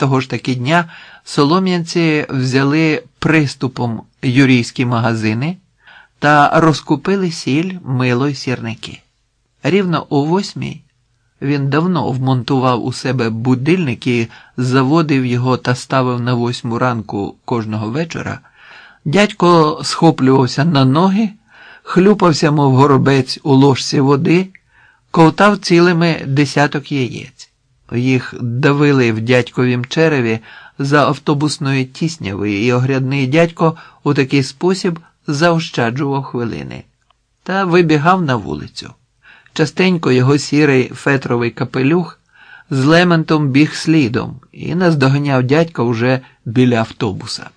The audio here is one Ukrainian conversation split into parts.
Того ж таки дня солом'янці взяли приступом юрійські магазини та розкупили сіль, мило й сірники. Рівно о восьмій він давно вмонтував у себе будильник і заводив його та ставив на восьму ранку кожного вечора. Дядько схоплювався на ноги, хлюпався, мов горобець у ложці води, ковтав цілими десяток яєць. Їх давили в дядьковім череві за автобусної тісняви, і огрядний дядько у такий спосіб заощаджував хвилини та вибігав на вулицю. Частенько його сірий фетровий капелюх з лементом біг слідом і наздоганяв дядька вже біля автобуса.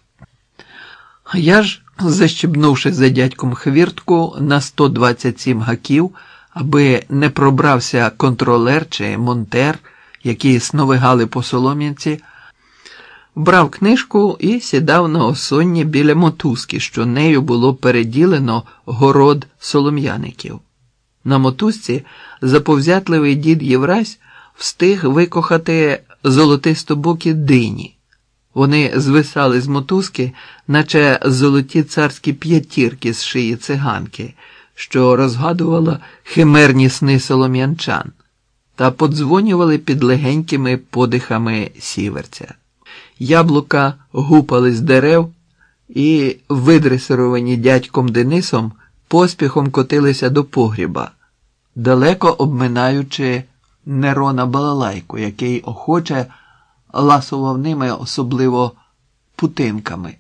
Я ж, защебнувши за дядьком хвіртку на 127 гаків, аби не пробрався контролер чи монтер, які сновигали по солом'янці, брав книжку і сідав на осонні біля мотузки, що нею було переділено город солом'яників. На мотузці заповзятливий дід Євразь встиг викохати золотистобокі дині. Вони звисали з мотузки, наче золоті царські п'ятірки з шиї циганки, що розгадувала химерні сни солом'янчан, та подзвонювали під легенькими подихами сіверця. Яблука гупали з дерев і, видресировані дядьком Денисом, поспіхом котилися до погріба, далеко обминаючи Нерона Балалайку, який охоче ласував ними особливо путинками.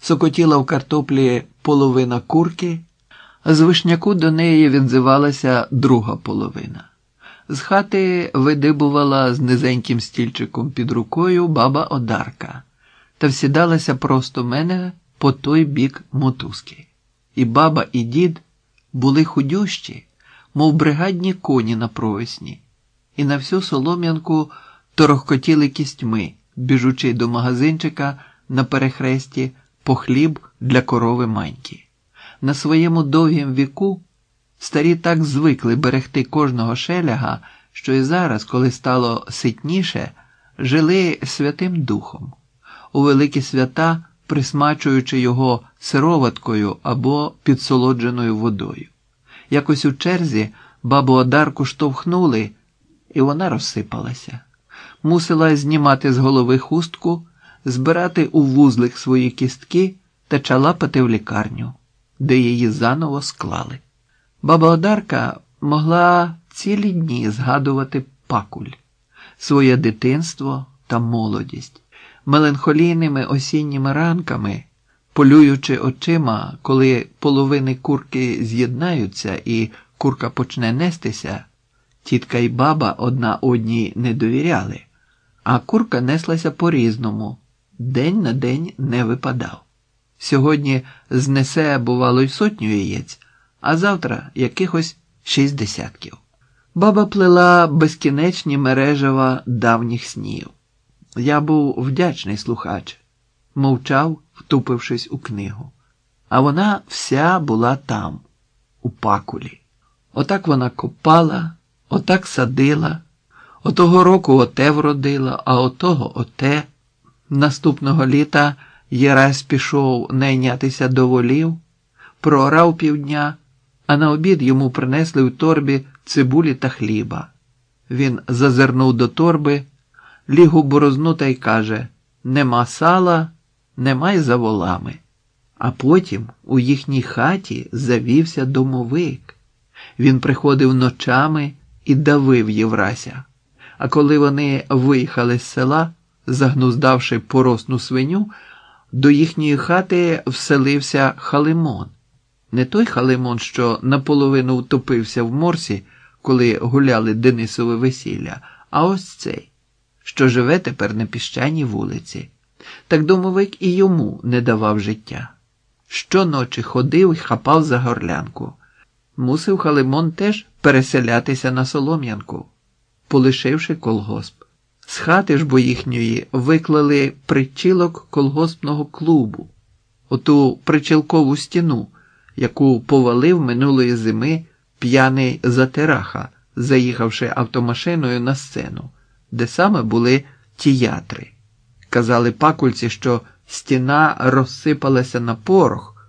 Сокотіла в картоплі половина курки, з вишняку до неї відзивалася друга половина. З хати видибувала з низеньким стільчиком під рукою баба Одарка та всідалася просто мене по той бік мотузки. І баба, і дід були худющі, мов бригадні коні на провесні, і на всю солом'янку торохкотіли кістьми, біжучи до магазинчика на перехресті по хліб для корови маньки. На своєму довгім віку старі так звикли берегти кожного шеляга, що і зараз, коли стало ситніше, жили Святим Духом, у великі свята присмачуючи його сироваткою або підсолодженою водою. Якось у черзі бабу Одарку штовхнули, і вона розсипалася. Мусила знімати з голови хустку, збирати у вузлик свої кістки та чалапати в лікарню, де її заново склали. Баба Одарка могла цілі дні згадувати пакуль, своє дитинство та молодість, меланхолійними осінніми ранками, полюючи очима, коли половини курки з'єднаються і курка почне нестися, тітка і баба одна одній не довіряли, а курка неслася по-різному, день на день не випадав. Сьогодні знесе, бувало, й сотню яєць, а завтра якихось шість десятків. Баба плела безкінечні мережева давніх снів. Я був вдячний слухач, мовчав, втупившись у книгу. А вона вся була там, у пакулі. Отак вона копала, отак садила, отого року оте вродила, а отого оте. Наступного літа Єрась пішов найнятися до волів, проорав півдня, а на обід йому принесли в торбі цибулі та хліба. Він зазирнув до торби, ліг у борозну та й каже Нема сала, нема й за волами. А потім у їхній хаті завівся домовик. Він приходив ночами і давив Єврася. А коли вони виїхали з села, загнуздавши поросну свиню, до їхньої хати вселився Халимон. Не той Халимон, що наполовину втопився в морсі, коли гуляли Денисове весілля, а ось цей, що живе тепер на піщаній вулиці. Так домовик і йому не давав життя. Щоночі ходив і хапав за горлянку. Мусив Халимон теж переселятися на Солом'янку, полишивши колгосп. З хати ж бо їхньої виклали причілок колгоспного клубу, оту причілкову стіну, яку повалив минулої зими п'яний затираха, заїхавши автомашиною на сцену, де саме були тіятри. Казали пакульці, що стіна розсипалася на порох,